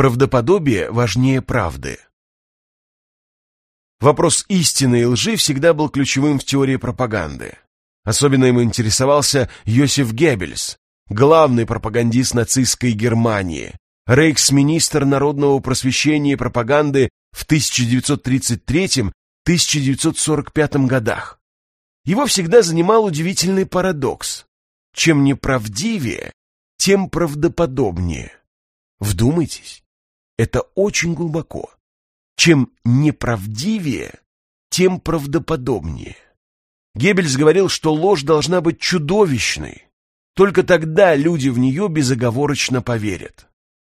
Правдоподобие важнее правды. Вопрос истины и лжи всегда был ключевым в теории пропаганды. Особенно им интересовался Йосиф Геббельс, главный пропагандист нацистской Германии, рейхсминистр народного просвещения и пропаганды в 1933-1945 годах. Его всегда занимал удивительный парадокс. Чем неправдивее, тем правдоподобнее. Вдумайтесь, это очень глубоко. Чем неправдивее, тем правдоподобнее. Геббельс говорил, что ложь должна быть чудовищной. Только тогда люди в нее безоговорочно поверят.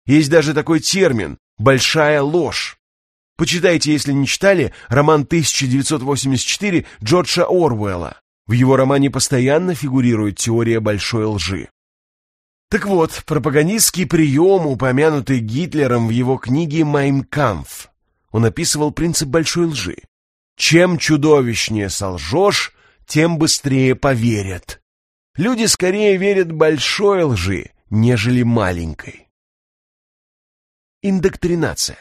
Есть даже такой термин «большая ложь». Почитайте, если не читали, роман 1984 Джорджа Орвелла. В его романе постоянно фигурирует теория большой лжи. Так вот, пропагандистский прием, упомянутый Гитлером в его книге «Майнкамф», он описывал принцип большой лжи. Чем чудовищнее солжешь, тем быстрее поверят. Люди скорее верят большой лжи, нежели маленькой. Индоктринация.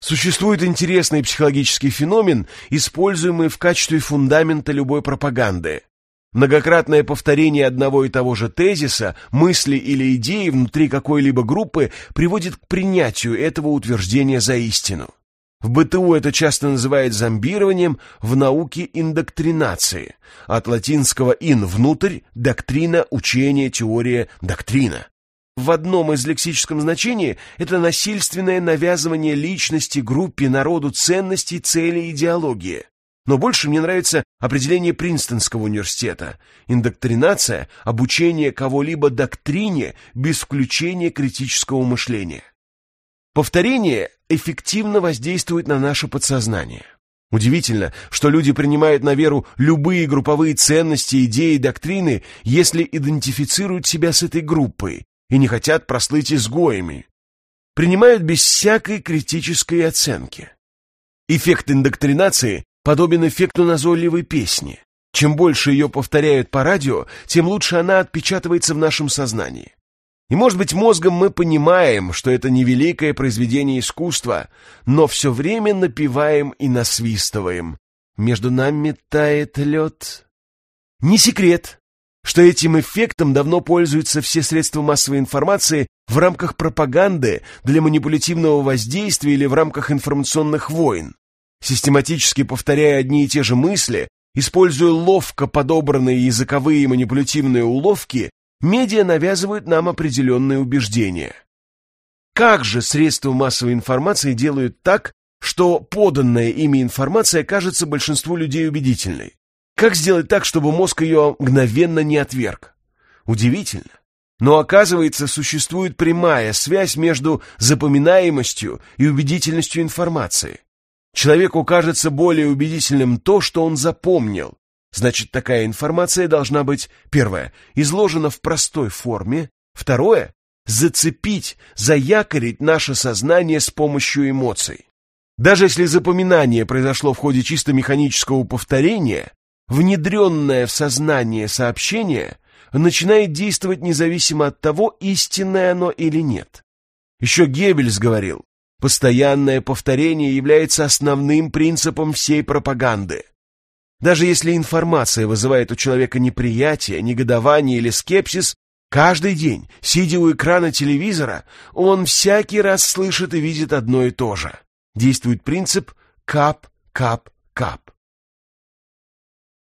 Существует интересный психологический феномен, используемый в качестве фундамента любой пропаганды. Многократное повторение одного и того же тезиса, мысли или идеи внутри какой-либо группы приводит к принятию этого утверждения за истину. В БТУ это часто называют зомбированием, в науке – индоктринацией. От латинского «ин» – внутрь, доктрина, учение, теория, доктрина. В одном из лексическом значении это насильственное навязывание личности, группе, народу ценностей, целей, идеологии. Но больше мне нравится определение Принстонского университета. Индоктринация – обучение кого-либо доктрине без включения критического мышления. Повторение эффективно воздействует на наше подсознание. Удивительно, что люди принимают на веру любые групповые ценности, идеи, доктрины, если идентифицируют себя с этой группой и не хотят прослыть изгоями. Принимают без всякой критической оценки. Эффект индоктринации подобен эффекту назойливой песни. Чем больше ее повторяют по радио, тем лучше она отпечатывается в нашем сознании. И, может быть, мозгом мы понимаем, что это не великое произведение искусства, но все время напеваем и насвистываем. Между нами тает лед. Не секрет, что этим эффектом давно пользуются все средства массовой информации в рамках пропаганды для манипулятивного воздействия или в рамках информационных войн. Систематически повторяя одни и те же мысли, используя ловко подобранные языковые манипулятивные уловки, медиа навязывают нам определенные убеждения. Как же средства массовой информации делают так, что поданная ими информация кажется большинству людей убедительной? Как сделать так, чтобы мозг ее мгновенно не отверг? Удивительно. Но оказывается, существует прямая связь между запоминаемостью и убедительностью информации. Человеку кажется более убедительным то, что он запомнил, Значит, такая информация должна быть, первое, изложена в простой форме, второе, зацепить, заякорить наше сознание с помощью эмоций. Даже если запоминание произошло в ходе чисто механического повторения, внедренное в сознание сообщение начинает действовать независимо от того, истинное оно или нет. Еще Геббельс говорил, постоянное повторение является основным принципом всей пропаганды. Даже если информация вызывает у человека неприятие, негодование или скепсис, каждый день, сидя у экрана телевизора, он всякий раз слышит и видит одно и то же. Действует принцип «кап, кап, кап».